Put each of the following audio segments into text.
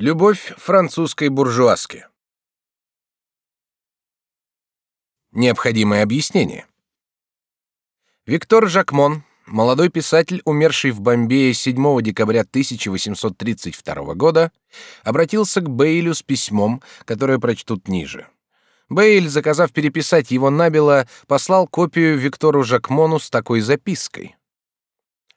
Любовь французской буржуазки. Необходимое объяснение. Виктор Жакмон, молодой писатель, умерший в Бомбее 7 декабря 1832 года, обратился к Бейлю с письмом, которое прочтут ниже. Бейль, заказав переписать его набело, послал копию Виктору Жакмону с такой запиской.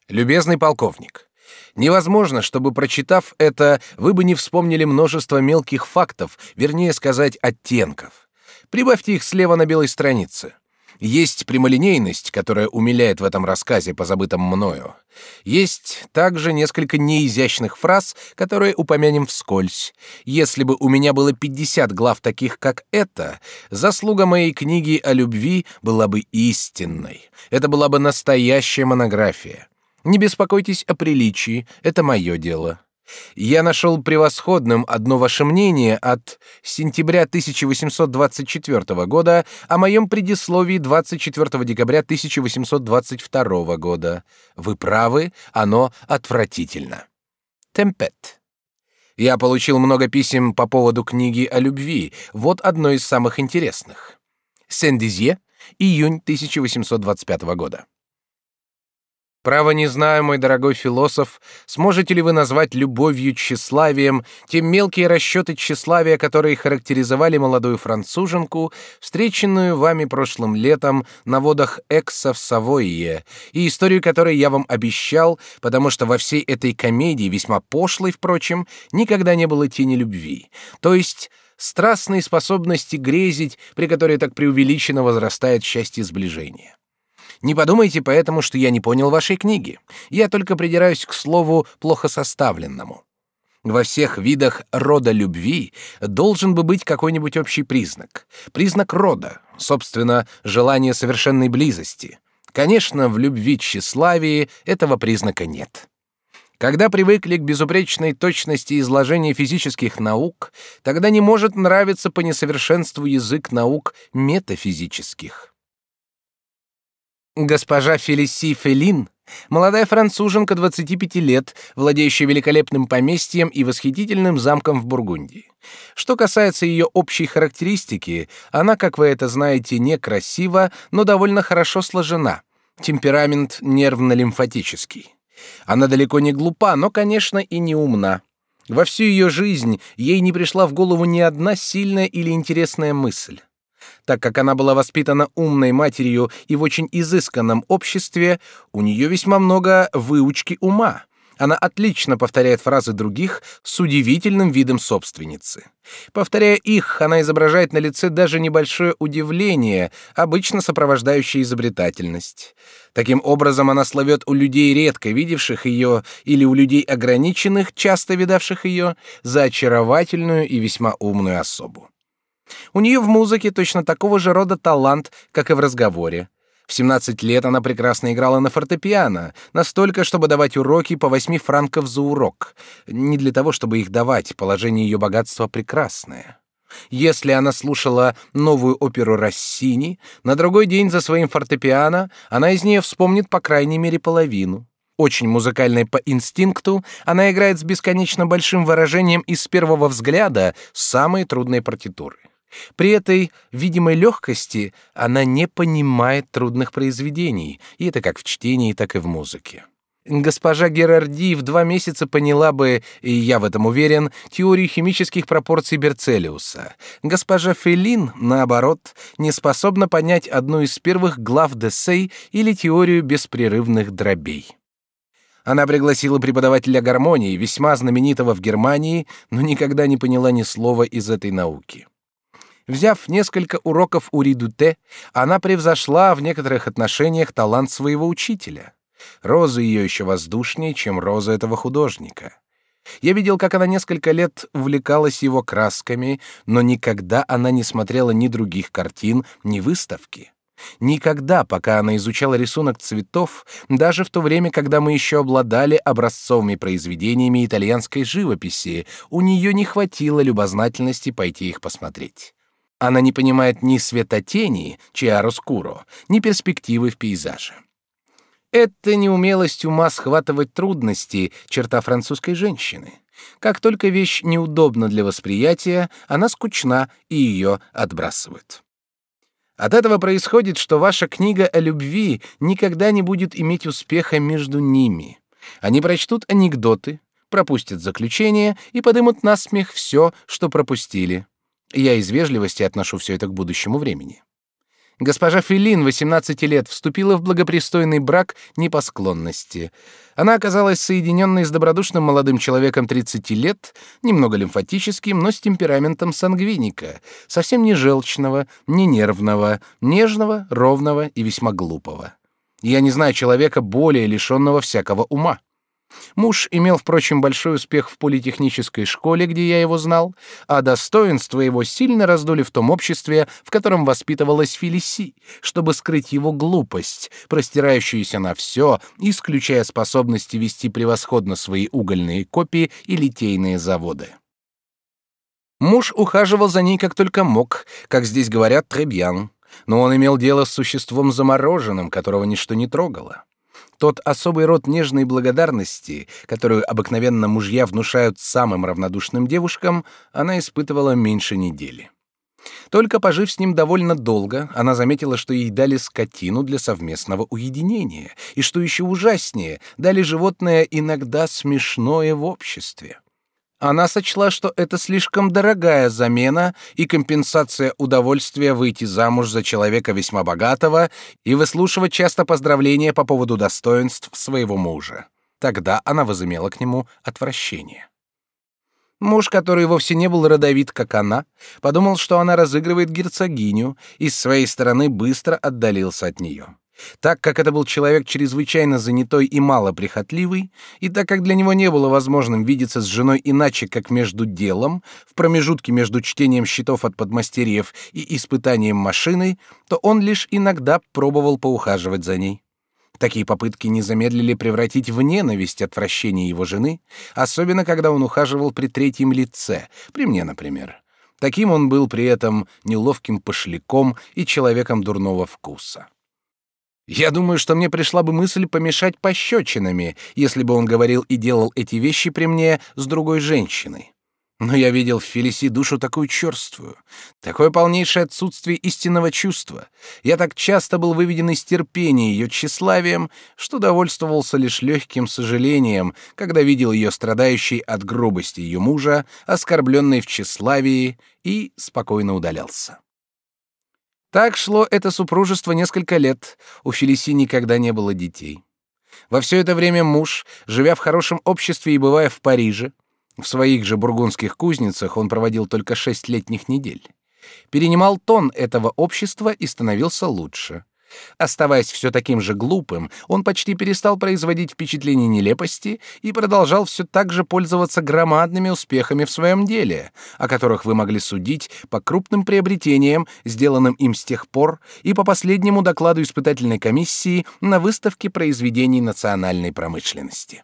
«Любезный полковник, Невозможно, чтобы прочитав это, вы бы не вспомнили множество мелких фактов, вернее сказать, оттенков. Прибавьте их слева на белой странице. Есть прямолинейность, которая умиляет в этом рассказе, позабытом мною. Есть также несколько неизящных фраз, которые упомянем вскользь. Если бы у меня было 50 глав таких, как эта, заслуга моей книги о любви была бы истинной. Это была бы настоящая монография. Не беспокойтесь о приличии, это мое дело. Я нашел превосходным одно ваше мнение от сентября 1824 года о моем предисловии 24 декабря 1822 года. Вы правы, оно отвратительно. Темпет. Я получил много писем по поводу книги о любви. Вот одно из самых интересных. Сен-Дизье, июнь 1825 года. Право не знаю, мой дорогой философ, сможете ли вы назвать любовью тщеславием те мелкие расчеты тщеславия, которые характеризовали молодую француженку, встреченную вами прошлым летом на водах Экса в Савойе, и историю которой я вам обещал, потому что во всей этой комедии, весьма пошлой, впрочем, никогда не было тени любви, то есть страстной способности грезить, при которой так преувеличенно возрастает счастье сближения. Не подумайте поэтому, что я не понял вашей книги. Я только придираюсь к слову плохо составленному. Во всех видах рода любви должен бы быть какой-нибудь общий признак. Признак рода, собственно, желание совершенной близости. Конечно, в любви тщеславии этого признака нет. Когда привыкли к безупречной точности изложения физических наук, тогда не может нравиться по несовершенству язык наук метафизических. Госпожа Фелиси Фелин, молодая француженка 25 лет, владеющая великолепным поместьем и восхитительным замком в Бургундии. Что касается ее общей характеристики, она, как вы это знаете, некрасива, но довольно хорошо сложена. Темперамент нервно-лимфатический. Она далеко не глупа, но, конечно, и не умна. Во всю ее жизнь ей не пришла в голову ни одна сильная или интересная мысль. Так как она была воспитана умной матерью и в очень изысканном обществе, у нее весьма много выучки ума. Она отлично повторяет фразы других с удивительным видом собственницы. Повторяя их, она изображает на лице даже небольшое удивление, обычно сопровождающее изобретательность. Таким образом, она словет у людей, редко видевших ее, или у людей ограниченных, часто видавших ее, за очаровательную и весьма умную особу. У нее в музыке точно такого же рода талант, как и в разговоре. В 17 лет она прекрасно играла на фортепиано, настолько, чтобы давать уроки по 8 франков за урок. Не для того, чтобы их давать, положение ее богатства прекрасное. Если она слушала новую оперу Россини, на другой день за своим фортепиано она из нее вспомнит по крайней мере половину. Очень музыкальная по инстинкту, она играет с бесконечно большим выражением и с первого взгляда самые трудные партитуры. При этой видимой легкости она не понимает трудных произведений, и это как в чтении, так и в музыке. Госпожа Герарди в два месяца поняла бы, и я в этом уверен, теорию химических пропорций Берцелиуса. Госпожа Фелин, наоборот, не способна понять одну из первых глав Десей или теорию беспрерывных дробей. Она пригласила преподавателя гармонии, весьма знаменитого в Германии, но никогда не поняла ни слова из этой науки. Взяв несколько уроков у Ридуте, она превзошла в некоторых отношениях талант своего учителя. Роза ее еще воздушнее, чем роза этого художника. Я видел, как она несколько лет увлекалась его красками, но никогда она не смотрела ни других картин, ни выставки. Никогда, пока она изучала рисунок цветов, даже в то время, когда мы еще обладали образцовыми произведениями итальянской живописи, у нее не хватило любознательности пойти их посмотреть. Она не понимает ни светотени, чиароскуро, ни перспективы в пейзаже. Это неумелость ума схватывать трудности, черта французской женщины. Как только вещь неудобна для восприятия, она скучна и ее отбрасывают. От этого происходит, что ваша книга о любви никогда не будет иметь успеха между ними. Они прочтут анекдоты, пропустят заключение и подымут на смех все, что пропустили. Я из вежливости отношу все это к будущему времени. Госпожа Филин, 18 лет, вступила в благопристойный брак не по склонности. Она оказалась соединенной с добродушным молодым человеком 30 лет, немного лимфатическим, но с темпераментом сангвиника, совсем не желчного, не нервного, нежного, ровного и весьма глупого. Я не знаю человека более лишенного всякого ума. Муж имел, впрочем, большой успех в политехнической школе, где я его знал, а достоинства его сильно раздули в том обществе, в котором воспитывалась Фелиси, чтобы скрыть его глупость, простирающуюся на все, исключая способности вести превосходно свои угольные копии и литейные заводы. Муж ухаживал за ней как только мог, как здесь говорят, требьян, но он имел дело с существом замороженным, которого ничто не трогало. Тот особый род нежной благодарности, которую обыкновенно мужья внушают самым равнодушным девушкам, она испытывала меньше недели. Только пожив с ним довольно долго, она заметила, что ей дали скотину для совместного уединения, и что еще ужаснее, дали животное иногда смешное в обществе. Она сочла, что это слишком дорогая замена и компенсация удовольствия выйти замуж за человека весьма богатого и выслушивать часто поздравления по поводу достоинств своего мужа. Тогда она возымела к нему отвращение. Муж, который вовсе не был родовит, как она, подумал, что она разыгрывает герцогиню, и с своей стороны быстро отдалился от нее. Так как это был человек чрезвычайно занятой и малоприхотливый, и так как для него не было возможным видеться с женой иначе, как между делом, в промежутке между чтением счетов от подмастерьев и испытанием машины, то он лишь иногда пробовал поухаживать за ней. Такие попытки не замедлили превратить в ненависть отвращение его жены, особенно когда он ухаживал при третьем лице, при мне, например. Таким он был при этом неловким пошляком и человеком дурного вкуса. Я думаю, что мне пришла бы мысль помешать пощечинами, если бы он говорил и делал эти вещи при мне с другой женщиной. Но я видел в Фелиси душу такую черствую, такое полнейшее отсутствие истинного чувства. Я так часто был выведен из терпения ее тщеславием, что довольствовался лишь легким сожалением, когда видел ее страдающей от грубости ее мужа, оскорбленной в тщеславии, и спокойно удалялся. Так шло это супружество несколько лет. У Фелиси никогда не было детей. Во все это время муж, живя в хорошем обществе и бывая в Париже, в своих же бургундских кузницах он проводил только шесть летних недель, перенимал тон этого общества и становился лучше. Оставаясь все таким же глупым, он почти перестал производить впечатление нелепости и продолжал все так же пользоваться громадными успехами в своем деле, о которых вы могли судить по крупным приобретениям, сделанным им с тех пор, и по последнему докладу испытательной комиссии на выставке произведений национальной промышленности.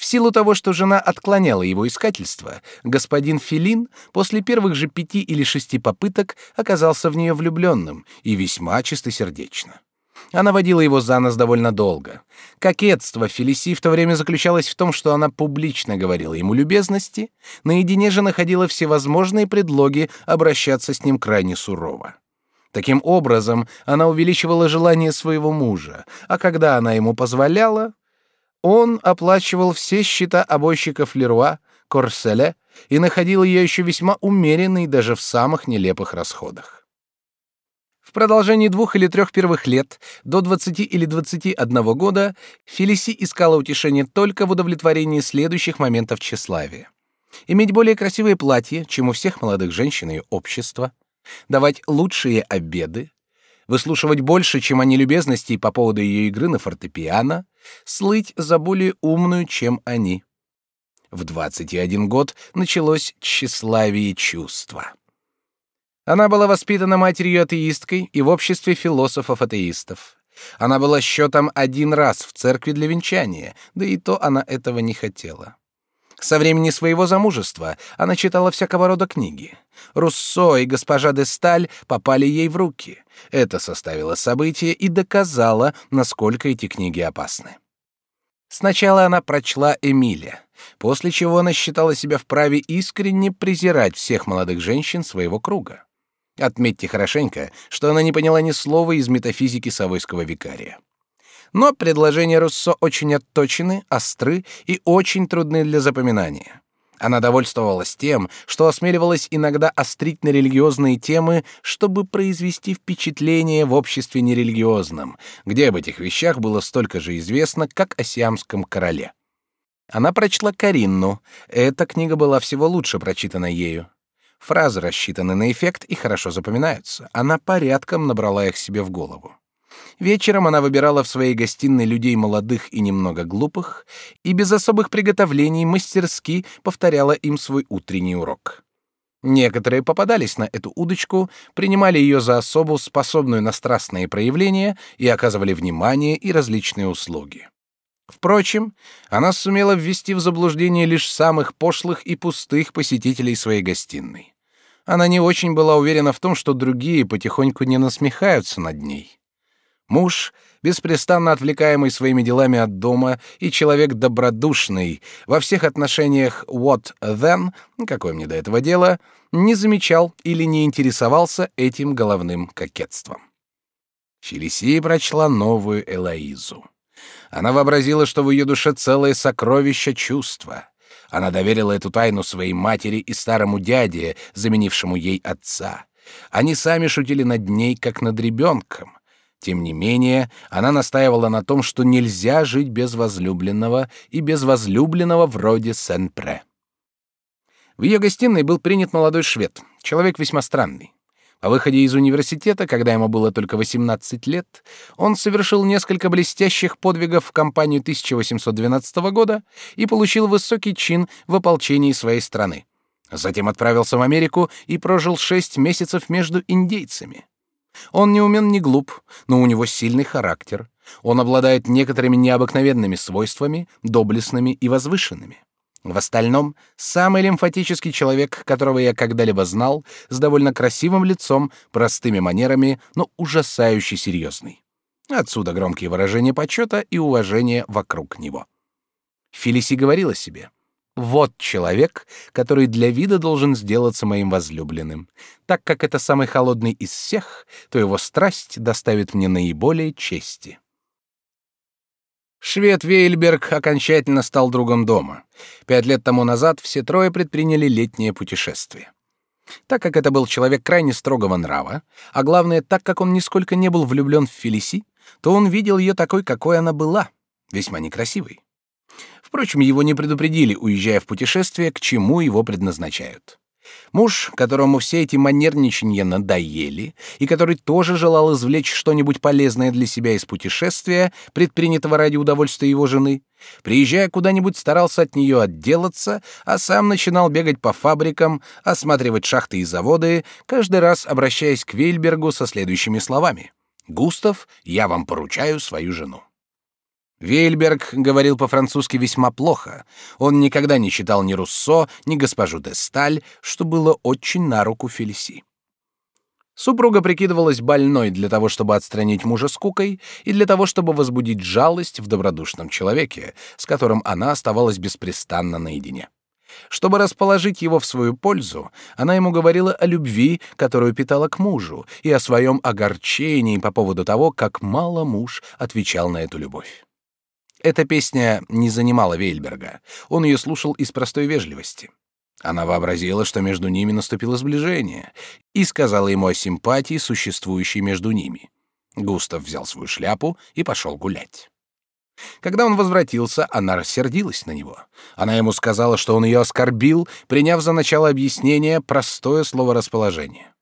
В силу того, что жена отклоняла его искательство, господин Филин после первых же пяти или шести попыток оказался в нее влюбленным и весьма чистосердечно. Она водила его за нос довольно долго. Кокетство Фелиси в то время заключалось в том, что она публично говорила ему любезности, наедине же находила всевозможные предлоги обращаться с ним крайне сурово. Таким образом, она увеличивала желание своего мужа, а когда она ему позволяла, он оплачивал все счета обойщиков Леруа, Корселе и находил ее еще весьма умеренной даже в самых нелепых расходах. В продолжении двух или трех первых лет, до 20 или 21 года, Фелиси искала утешение только в удовлетворении следующих моментов тщеславия. Иметь более красивые платья, чем у всех молодых женщин ее общества, давать лучшие обеды, выслушивать больше, чем они любезностей по поводу ее игры на фортепиано, слыть за более умную, чем они. В 21 год началось тщеславие чувства. Она была воспитана матерью-атеисткой и в обществе философов-атеистов. Она была счетом один раз в церкви для венчания, да и то она этого не хотела. Со времени своего замужества она читала всякого рода книги. Руссо и госпожа де Сталь попали ей в руки. Это составило событие и доказало, насколько эти книги опасны. Сначала она прочла Эмиля, после чего она считала себя вправе искренне презирать всех молодых женщин своего круга. Отметьте хорошенько, что она не поняла ни слова из метафизики Савойского викария. Но предложения Руссо очень отточены, остры и очень трудны для запоминания. Она довольствовалась тем, что осмеливалась иногда острить на религиозные темы, чтобы произвести впечатление в обществе нерелигиозном, где об этих вещах было столько же известно, как о сиамском короле. Она прочла Каринну. Эта книга была всего лучше прочитана ею. Фразы рассчитаны на эффект и хорошо запоминаются. Она порядком набрала их себе в голову. Вечером она выбирала в своей гостиной людей молодых и немного глупых и без особых приготовлений мастерски повторяла им свой утренний урок. Некоторые попадались на эту удочку, принимали ее за особу, способную на страстные проявления, и оказывали внимание и различные услуги. Впрочем, она сумела ввести в заблуждение лишь самых пошлых и пустых посетителей своей гостиной. Она не очень была уверена в том, что другие потихоньку не насмехаются над ней. Муж, беспрестанно отвлекаемый своими делами от дома, и человек добродушный, во всех отношениях what then, какое мне до этого дело, не замечал или не интересовался этим головным кокетством. Фелисия прочла новую Элоизу. Она вообразила, что в ее душе целое сокровище чувства. Она доверила эту тайну своей матери и старому дяде, заменившему ей отца. Они сами шутили над ней, как над ребенком. Тем не менее, она настаивала на том, что нельзя жить без возлюбленного и без возлюбленного вроде Сен-Пре. В ее гостиной был принят молодой швед, человек весьма странный. По выходе из университета, когда ему было только 18 лет, он совершил несколько блестящих подвигов в кампанию 1812 года и получил высокий чин в ополчении своей страны. Затем отправился в Америку и прожил шесть месяцев между индейцами. Он не умен, не глуп, но у него сильный характер. Он обладает некоторыми необыкновенными свойствами, доблестными и возвышенными. В остальном, самый лимфатический человек, которого я когда-либо знал, с довольно красивым лицом, простыми манерами, но ужасающе серьезный. Отсюда громкие выражения почета и уважения вокруг него. Фелиси говорила себе, «Вот человек, который для вида должен сделаться моим возлюбленным. Так как это самый холодный из всех, то его страсть доставит мне наиболее чести». Швед Вейльберг окончательно стал другом дома. Пять лет тому назад все трое предприняли летнее путешествие. Так как это был человек крайне строгого нрава, а главное, так как он нисколько не был влюблен в Фелиси, то он видел ее такой, какой она была, весьма некрасивой. Впрочем, его не предупредили, уезжая в путешествие, к чему его предназначают. Муж, которому все эти манерничанья надоели, и который тоже желал извлечь что-нибудь полезное для себя из путешествия, предпринятого ради удовольствия его жены, приезжая куда-нибудь, старался от нее отделаться, а сам начинал бегать по фабрикам, осматривать шахты и заводы, каждый раз обращаясь к Вильбергу со следующими словами. «Густав, я вам поручаю свою жену». Вейльберг говорил по-французски весьма плохо. Он никогда не читал ни Руссо, ни госпожу де Сталь, что было очень на руку Фелиси. Супруга прикидывалась больной для того, чтобы отстранить мужа скукой, и для того, чтобы возбудить жалость в добродушном человеке, с которым она оставалась беспрестанно наедине. Чтобы расположить его в свою пользу, она ему говорила о любви, которую питала к мужу, и о своем огорчении по поводу того, как мало муж отвечал на эту любовь. Эта песня не занимала Вейльберга. Он ее слушал из простой вежливости. Она вообразила, что между ними наступило сближение, и сказала ему о симпатии, существующей между ними. Густав взял свою шляпу и пошел гулять. Когда он возвратился, она рассердилась на него. Она ему сказала, что он ее оскорбил, приняв за начало объяснения простое слово расположения.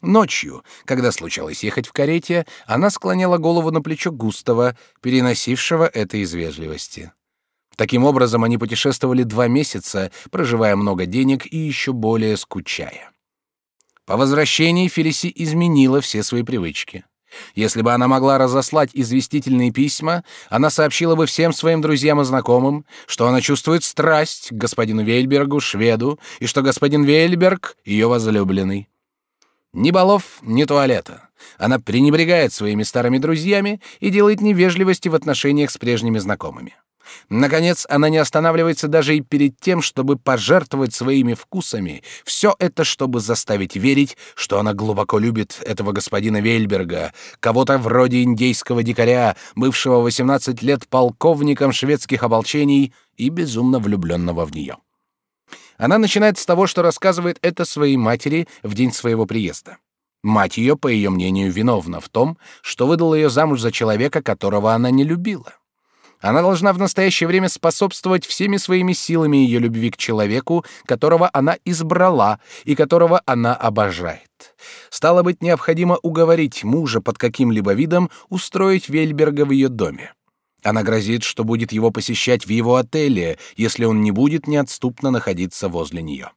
Ночью, когда случалось ехать в карете, она склоняла голову на плечо Густава, переносившего это из вежливости. Таким образом, они путешествовали два месяца, проживая много денег и еще более скучая. По возвращении Фелиси изменила все свои привычки. Если бы она могла разослать известительные письма, она сообщила бы всем своим друзьям и знакомым, что она чувствует страсть к господину Вейльбергу, шведу, и что господин Вейльберг — ее возлюбленный. Ни балов, ни туалета. Она пренебрегает своими старыми друзьями и делает невежливости в отношениях с прежними знакомыми. Наконец, она не останавливается даже и перед тем, чтобы пожертвовать своими вкусами. Все это, чтобы заставить верить, что она глубоко любит этого господина Вельберга, кого-то вроде индейского дикаря, бывшего 18 лет полковником шведских ополчений и безумно влюбленного в нее. Она начинает с того, что рассказывает это своей матери в день своего приезда. Мать ее, по ее мнению, виновна в том, что выдала ее замуж за человека, которого она не любила. Она должна в настоящее время способствовать всеми своими силами ее любви к человеку, которого она избрала и которого она обожает. Стало быть, необходимо уговорить мужа под каким-либо видом устроить Вельберга в ее доме. Она грозит, что будет его посещать в его отеле, если он не будет неотступно находиться возле нее.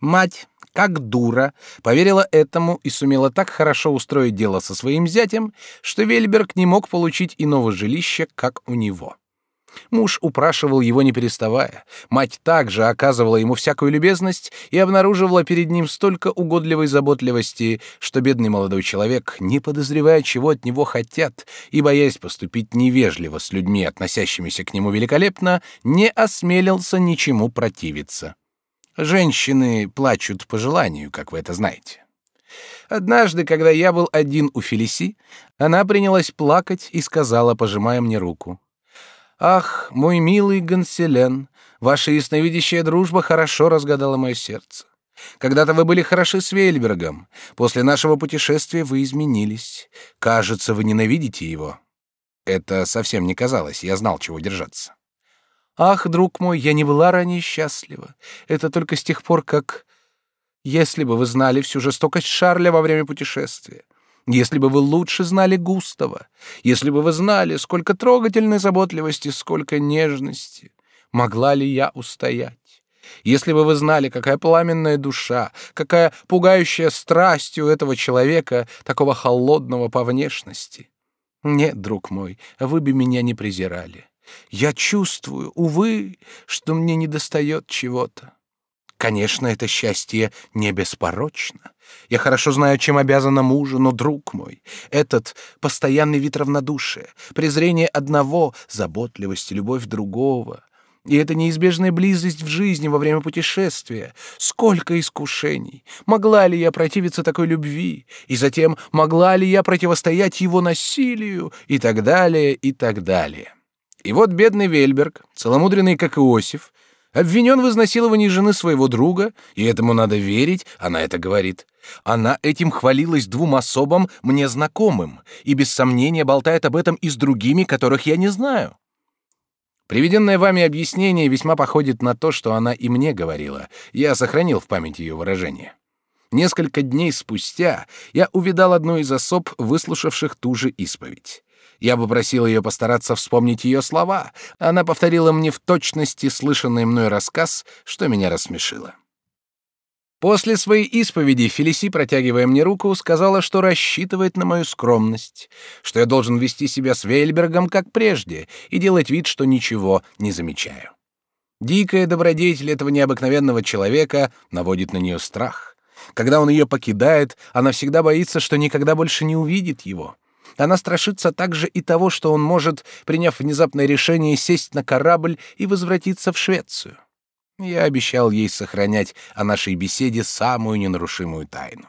Мать, как дура, поверила этому и сумела так хорошо устроить дело со своим зятем, что Вельберг не мог получить иного жилища, как у него. Муж упрашивал его не переставая. Мать также оказывала ему всякую любезность и обнаруживала перед ним столько угодливой заботливости, что бедный молодой человек, не подозревая, чего от него хотят, и боясь поступить невежливо с людьми, относящимися к нему великолепно, не осмелился ничему противиться. Женщины плачут по желанию, как вы это знаете. Однажды, когда я был один у Фелиси, она принялась плакать и сказала, пожимая мне руку: "Ах, мой милый Ганселен, ваша ясновидящая дружба хорошо разгадала мое сердце. Когда-то вы были хороши с Вейльбергом. После нашего путешествия вы изменились. Кажется, вы ненавидите его". Это совсем не казалось. Я знал, чего держаться. Ах, друг мой, я не была ранее счастлива. Это только с тех пор, как... Если бы вы знали всю жестокость Шарля во время путешествия, если бы вы лучше знали Густава, если бы вы знали, сколько трогательной заботливости, сколько нежности, могла ли я устоять? Если бы вы знали, какая пламенная душа, какая пугающая страсть у этого человека, такого холодного по внешности. Нет, друг мой, вы бы меня не презирали. Я чувствую, увы, что мне недостает чего-то. Конечно, это счастье не беспорочно. Я хорошо знаю, чем обязана мужу, но, друг мой, этот постоянный вид равнодушия, презрение одного, заботливость и любовь другого, и эта неизбежная близость в жизни во время путешествия. Сколько искушений! Могла ли я противиться такой любви? И затем, могла ли я противостоять его насилию? И так далее, и так далее. И вот бедный Вельберг, целомудренный как Иосиф, обвинен в изнасиловании жены своего друга, и этому надо верить, она это говорит. Она этим хвалилась двум особам, мне знакомым, и без сомнения болтает об этом и с другими, которых я не знаю. Приведенное вами объяснение весьма походит на то, что она и мне говорила. Я сохранил в памяти ее выражение. Несколько дней спустя я увидал одну из особ, выслушавших ту же исповедь. Я попросил ее постараться вспомнить ее слова. Она повторила мне в точности слышанный мной рассказ, что меня рассмешило. После своей исповеди Фелиси, протягивая мне руку, сказала, что рассчитывает на мою скромность, что я должен вести себя с Вейльбергом как прежде и делать вид, что ничего не замечаю. Дикая добродетель этого необыкновенного человека наводит на нее страх. Когда он ее покидает, она всегда боится, что никогда больше не увидит его. Она страшится также и того, что он может, приняв внезапное решение, сесть на корабль и возвратиться в Швецию. Я обещал ей сохранять о нашей беседе самую ненарушимую тайну.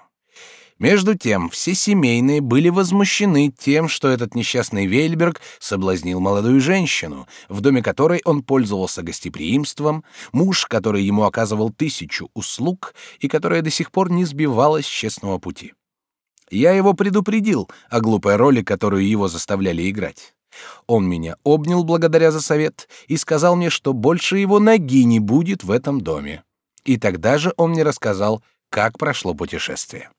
Между тем, все семейные были возмущены тем, что этот несчастный Вейльберг соблазнил молодую женщину, в доме которой он пользовался гостеприимством, муж, который ему оказывал тысячу услуг и которая до сих пор не сбивалась с честного пути. Я его предупредил о глупой роли, которую его заставляли играть. Он меня обнял благодаря за совет и сказал мне, что больше его ноги не будет в этом доме. И тогда же он мне рассказал, как прошло путешествие.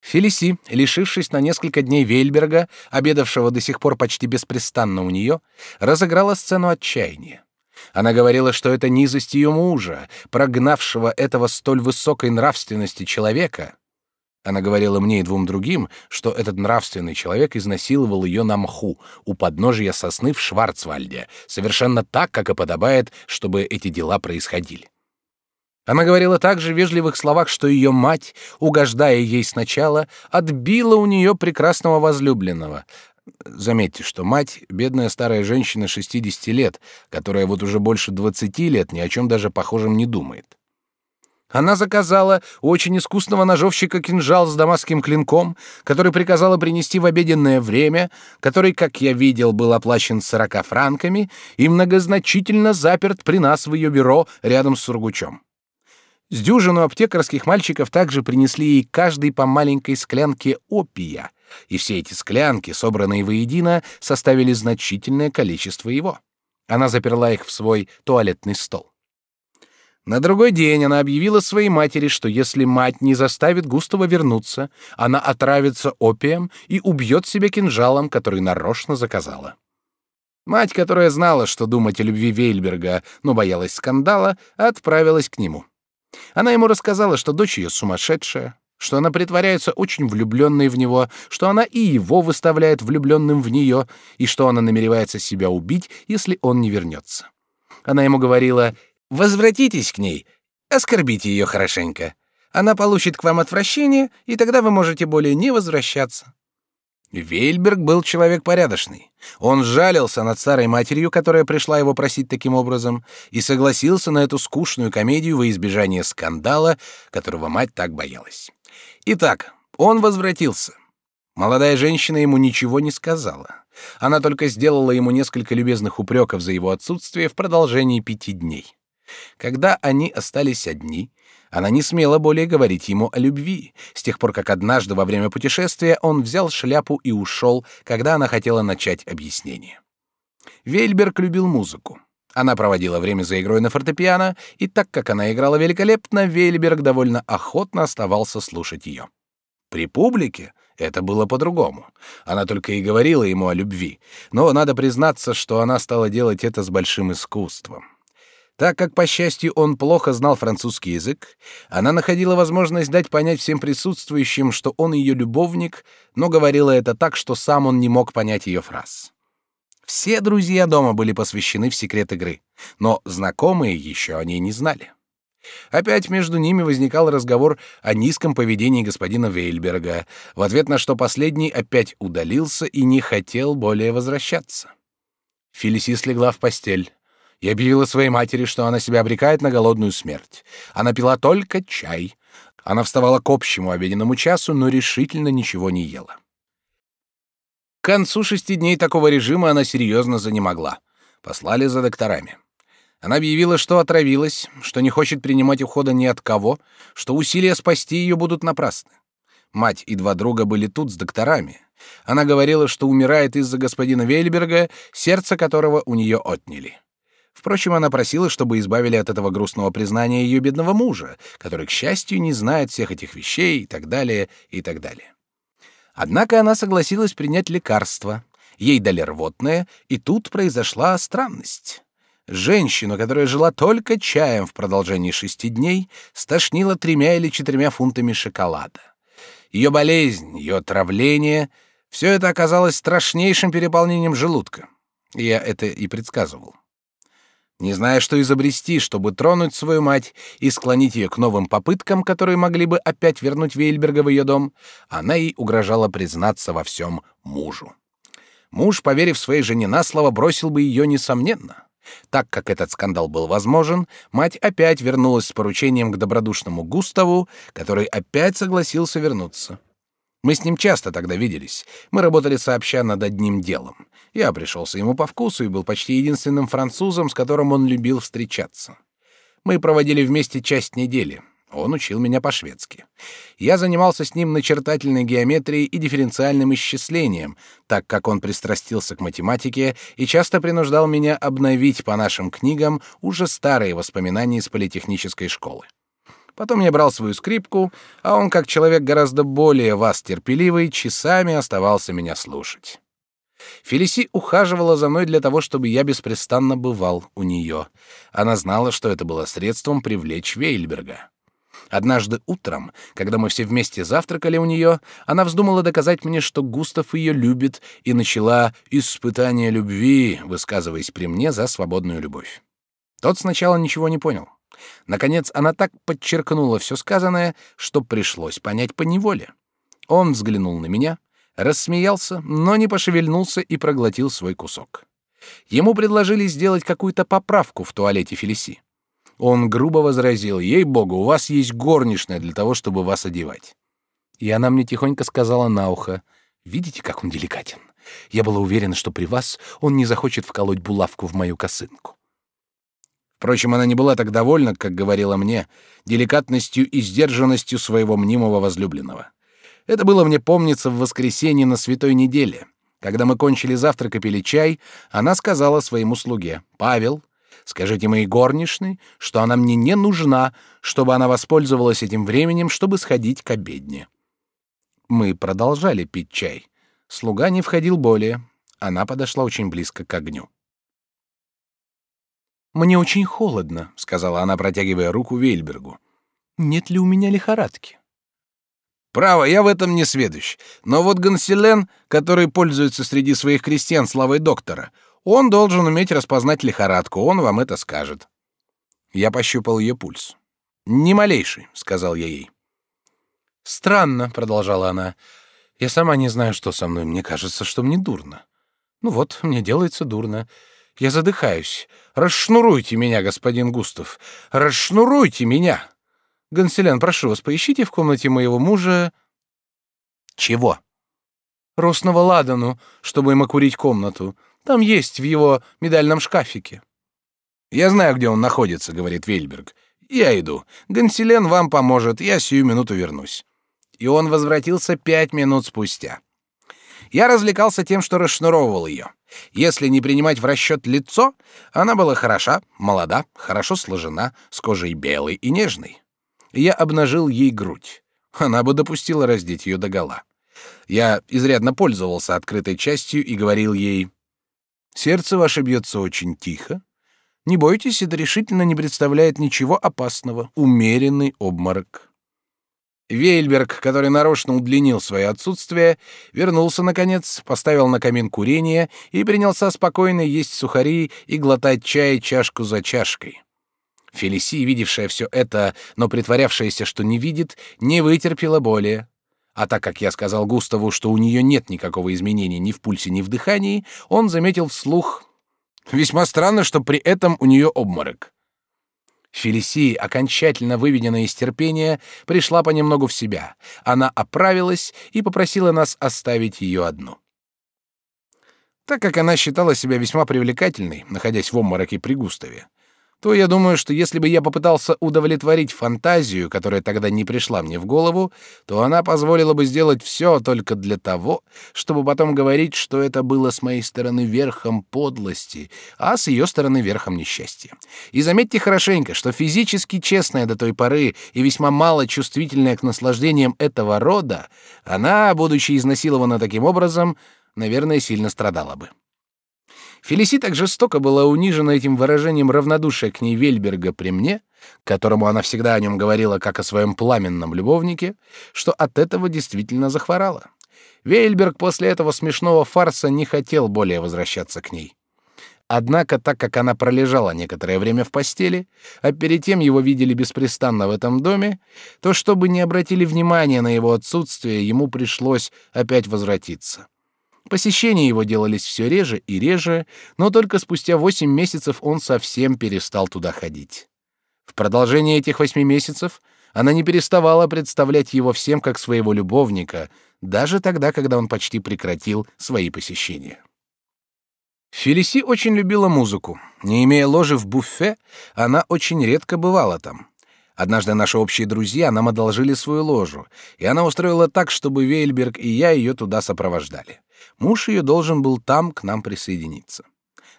Фелиси, лишившись на несколько дней Вельберга, обедавшего до сих пор почти беспрестанно у нее, разыграла сцену отчаяния. Она говорила, что это низость ее мужа, прогнавшего этого столь высокой нравственности человека, она говорила мне и двум другим, что этот нравственный человек изнасиловал ее на мху у подножия сосны в Шварцвальде, совершенно так, как и подобает, чтобы эти дела происходили. Она говорила также в вежливых словах, что ее мать, угождая ей сначала, отбила у нее прекрасного возлюбленного. Заметьте, что мать — бедная старая женщина 60 лет, которая вот уже больше 20 лет ни о чем даже похожем не думает. Она заказала очень искусного ножовщика кинжал с дамасским клинком, который приказала принести в обеденное время, который, как я видел, был оплачен сорока франками и многозначительно заперт при нас в ее бюро рядом с Сургучом. С дюжину аптекарских мальчиков также принесли ей каждый по маленькой склянке опия, и все эти склянки, собранные воедино, составили значительное количество его. Она заперла их в свой туалетный стол. На другой день она объявила своей матери, что если мать не заставит Густава вернуться, она отравится опием и убьет себя кинжалом, который нарочно заказала. Мать, которая знала, что думать о любви Вейльберга, но боялась скандала, отправилась к нему. Она ему рассказала, что дочь ее сумасшедшая, что она притворяется очень влюбленной в него, что она и его выставляет влюбленным в нее, и что она намеревается себя убить, если он не вернется. Она ему говорила Возвратитесь к ней, оскорбите ее хорошенько. Она получит к вам отвращение, и тогда вы можете более не возвращаться. Вельберг был человек порядочный. Он жалился над старой матерью, которая пришла его просить таким образом, и согласился на эту скучную комедию во избежание скандала, которого мать так боялась. Итак, он возвратился. Молодая женщина ему ничего не сказала. Она только сделала ему несколько любезных упреков за его отсутствие в продолжении пяти дней. Когда они остались одни, она не смела более говорить ему о любви, с тех пор как однажды во время путешествия он взял шляпу и ушел, когда она хотела начать объяснение. Вельберг любил музыку. Она проводила время за игрой на фортепиано, и так как она играла великолепно, Вельберг довольно охотно оставался слушать ее. При публике это было по-другому. Она только и говорила ему о любви, но надо признаться, что она стала делать это с большим искусством. Так как, по счастью, он плохо знал французский язык, она находила возможность дать понять всем присутствующим, что он ее любовник, но говорила это так, что сам он не мог понять ее фраз. Все друзья дома были посвящены в секрет игры, но знакомые еще о ней не знали. Опять между ними возникал разговор о низком поведении господина Вейльберга, в ответ на что последний опять удалился и не хотел более возвращаться. Фелисис легла в постель и объявила своей матери, что она себя обрекает на голодную смерть. Она пила только чай. Она вставала к общему обеденному часу, но решительно ничего не ела. К концу шести дней такого режима она серьезно занемогла. Послали за докторами. Она объявила, что отравилась, что не хочет принимать ухода ни от кого, что усилия спасти ее будут напрасны. Мать и два друга были тут с докторами. Она говорила, что умирает из-за господина Вейльберга, сердце которого у нее отняли. Впрочем, она просила, чтобы избавили от этого грустного признания ее бедного мужа, который, к счастью, не знает всех этих вещей и так далее, и так далее. Однако она согласилась принять лекарство. Ей дали рвотное, и тут произошла странность. Женщину, которая жила только чаем в продолжении шести дней, стошнило тремя или четырьмя фунтами шоколада. Ее болезнь, ее отравление — все это оказалось страшнейшим переполнением желудка. Я это и предсказывал. Не зная, что изобрести, чтобы тронуть свою мать и склонить ее к новым попыткам, которые могли бы опять вернуть Вейльберга в ее дом, она ей угрожала признаться во всем мужу. Муж, поверив своей жене на слово, бросил бы ее несомненно. Так как этот скандал был возможен, мать опять вернулась с поручением к добродушному Густаву, который опять согласился вернуться. Мы с ним часто тогда виделись. Мы работали сообща над одним делом. Я пришелся ему по вкусу и был почти единственным французом, с которым он любил встречаться. Мы проводили вместе часть недели. Он учил меня по-шведски. Я занимался с ним начертательной геометрией и дифференциальным исчислением, так как он пристрастился к математике и часто принуждал меня обновить по нашим книгам уже старые воспоминания из политехнической школы. Потом я брал свою скрипку, а он, как человек гораздо более вас терпеливый, часами оставался меня слушать. Фелиси ухаживала за мной для того, чтобы я беспрестанно бывал у нее. Она знала, что это было средством привлечь Вейльберга. Однажды утром, когда мы все вместе завтракали у нее, она вздумала доказать мне, что Густав ее любит, и начала испытание любви, высказываясь при мне за свободную любовь. Тот сначала ничего не понял. Наконец, она так подчеркнула все сказанное, что пришлось понять по неволе. Он взглянул на меня, рассмеялся, но не пошевельнулся и проглотил свой кусок. Ему предложили сделать какую-то поправку в туалете Фелиси. Он грубо возразил, ей-богу, у вас есть горничная для того, чтобы вас одевать. И она мне тихонько сказала на ухо, видите, как он деликатен. Я была уверена, что при вас он не захочет вколоть булавку в мою косынку. Впрочем, она не была так довольна, как говорила мне, деликатностью и сдержанностью своего мнимого возлюбленного. Это было мне помнится в воскресенье на святой неделе. Когда мы кончили завтрак и пили чай, она сказала своему слуге, «Павел, скажите моей горничной, что она мне не нужна, чтобы она воспользовалась этим временем, чтобы сходить к обедне». Мы продолжали пить чай. Слуга не входил более. Она подошла очень близко к огню. «Мне очень холодно», — сказала она, протягивая руку Вейльбергу. «Нет ли у меня лихорадки?» «Право, я в этом не сведущ. Но вот Ганселен, который пользуется среди своих крестьян славой доктора, он должен уметь распознать лихорадку, он вам это скажет». Я пощупал ее пульс. «Ни малейший», — сказал я ей. «Странно», — продолжала она. «Я сама не знаю, что со мной. Мне кажется, что мне дурно. Ну вот, мне делается дурно. Я задыхаюсь. Расшнуруйте меня, господин Густав. Расшнуруйте меня. Ганселян, прошу вас, поищите в комнате моего мужа... Чего? Росного ладану, чтобы им окурить комнату. Там есть в его медальном шкафике. Я знаю, где он находится, говорит Вельберг. Я иду. Ганселен вам поможет. Я сию минуту вернусь. И он возвратился пять минут спустя. Я развлекался тем, что расшнуровывал ее. Если не принимать в расчет лицо, она была хороша, молода, хорошо сложена, с кожей белой и нежной. Я обнажил ей грудь. Она бы допустила раздеть ее догола. Я изрядно пользовался открытой частью и говорил ей: "Сердце ваше бьется очень тихо. Не бойтесь, это решительно не представляет ничего опасного. Умеренный обморок". Вейльберг, который нарочно удлинил свое отсутствие, вернулся наконец, поставил на камин курение и принялся спокойно есть сухари и глотать чай чашку за чашкой. Фелиси, видевшая все это, но притворявшаяся, что не видит, не вытерпела более. А так как я сказал Густаву, что у нее нет никакого изменения ни в пульсе, ни в дыхании, он заметил вслух: "Весьма странно, что при этом у нее обморок". Фелисия, окончательно выведенная из терпения, пришла понемногу в себя. Она оправилась и попросила нас оставить ее одну. Так как она считала себя весьма привлекательной, находясь в обмороке при Густаве, то я думаю, что если бы я попытался удовлетворить фантазию, которая тогда не пришла мне в голову, то она позволила бы сделать все только для того, чтобы потом говорить, что это было с моей стороны верхом подлости, а с ее стороны верхом несчастья. И заметьте хорошенько, что физически честная до той поры и весьма мало чувствительная к наслаждениям этого рода, она, будучи изнасилована таким образом, наверное, сильно страдала бы. Фелиси так жестоко была унижена этим выражением равнодушия к ней Вельберга при мне, которому она всегда о нем говорила как о своем пламенном любовнике, что от этого действительно захворала. Вельберг после этого смешного фарса не хотел более возвращаться к ней. Однако, так как она пролежала некоторое время в постели, а перед тем его видели беспрестанно в этом доме, то, чтобы не обратили внимания на его отсутствие, ему пришлось опять возвратиться. Посещения его делались все реже и реже, но только спустя восемь месяцев он совсем перестал туда ходить. В продолжение этих восьми месяцев она не переставала представлять его всем как своего любовника, даже тогда, когда он почти прекратил свои посещения. Фелиси очень любила музыку. Не имея ложи в буфе, она очень редко бывала там. Однажды наши общие друзья нам одолжили свою ложу, и она устроила так, чтобы Вейльберг и я ее туда сопровождали. Муж ее должен был там к нам присоединиться.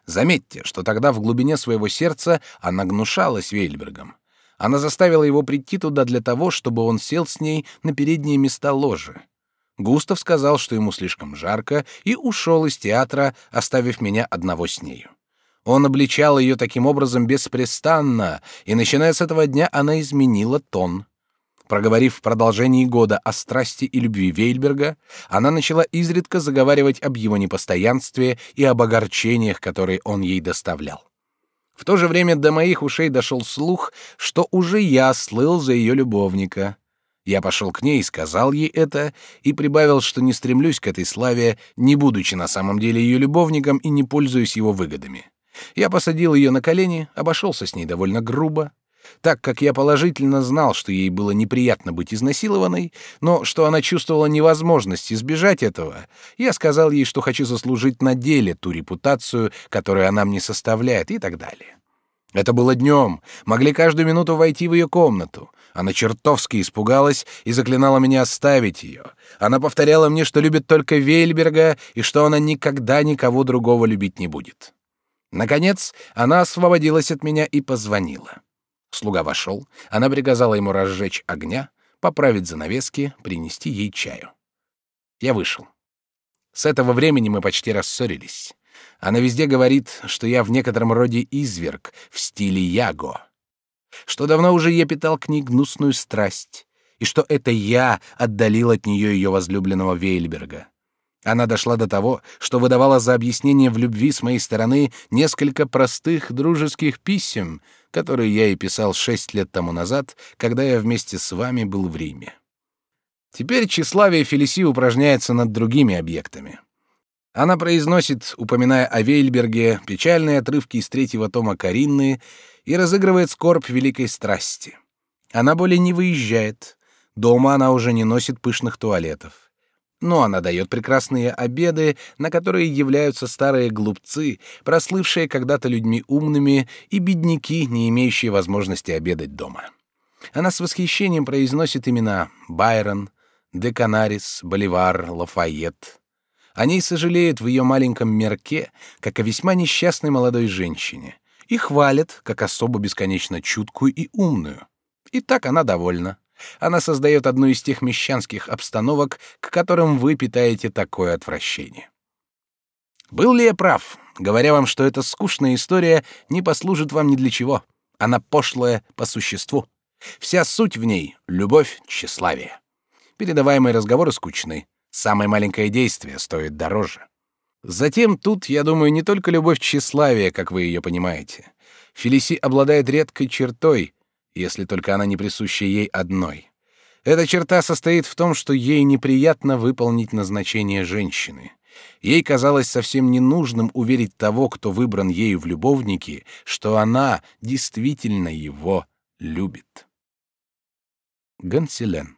Заметьте, что тогда в глубине своего сердца она гнушалась Вейльбергом. Она заставила его прийти туда для того, чтобы он сел с ней на передние места ложи. Густав сказал, что ему слишком жарко, и ушел из театра, оставив меня одного с нею. Он обличал ее таким образом беспрестанно, и начиная с этого дня она изменила тон. Проговорив в продолжении года о страсти и любви Вейльберга, она начала изредка заговаривать об его непостоянстве и об огорчениях, которые он ей доставлял. В то же время до моих ушей дошел слух, что уже я слыл за ее любовника. Я пошел к ней и сказал ей это, и прибавил, что не стремлюсь к этой славе, не будучи на самом деле ее любовником и не пользуясь его выгодами. Я посадил ее на колени, обошелся с ней довольно грубо, так как я положительно знал, что ей было неприятно быть изнасилованной, но что она чувствовала невозможность избежать этого, я сказал ей, что хочу заслужить на деле ту репутацию, которую она мне составляет, и так далее. Это было днем. Могли каждую минуту войти в ее комнату. Она чертовски испугалась и заклинала меня оставить ее. Она повторяла мне, что любит только Вейльберга и что она никогда никого другого любить не будет. Наконец, она освободилась от меня и позвонила. Слуга вошел, она приказала ему разжечь огня, поправить занавески, принести ей чаю. Я вышел. С этого времени мы почти рассорились. Она везде говорит, что я в некотором роде изверг в стиле Яго, что давно уже я питал к ней гнусную страсть, и что это я отдалил от нее ее возлюбленного Вейльберга. Она дошла до того, что выдавала за объяснение в любви с моей стороны несколько простых дружеских писем, которые я ей писал шесть лет тому назад, когда я вместе с вами был в Риме. Теперь тщеславие Фелиси упражняется над другими объектами. Она произносит, упоминая о Вейльберге, печальные отрывки из третьего тома Каринны и разыгрывает скорбь великой страсти. Она более не выезжает. Дома она уже не носит пышных туалетов. Но она дает прекрасные обеды, на которые являются старые глупцы, прослывшие когда-то людьми умными, и бедняки, не имеющие возможности обедать дома. Она с восхищением произносит имена Байрон, Де Канарис, Боливар, Лафайет. О ней сожалеют в ее маленьком мерке, как о весьма несчастной молодой женщине, и хвалят, как особо бесконечно чуткую и умную. И так она довольна. Она создает одну из тех мещанских обстановок, к которым вы питаете такое отвращение. Был ли я прав, говоря вам, что эта скучная история не послужит вам ни для чего? Она пошлая по существу. Вся суть в ней — любовь, тщеславие. Передаваемые разговоры скучны. Самое маленькое действие стоит дороже. Затем тут, я думаю, не только любовь тщеславия, как вы ее понимаете. Фелиси обладает редкой чертой, если только она не присуща ей одной. Эта черта состоит в том, что ей неприятно выполнить назначение женщины. Ей казалось совсем ненужным уверить того, кто выбран ею в любовники, что она действительно его любит. Гансилен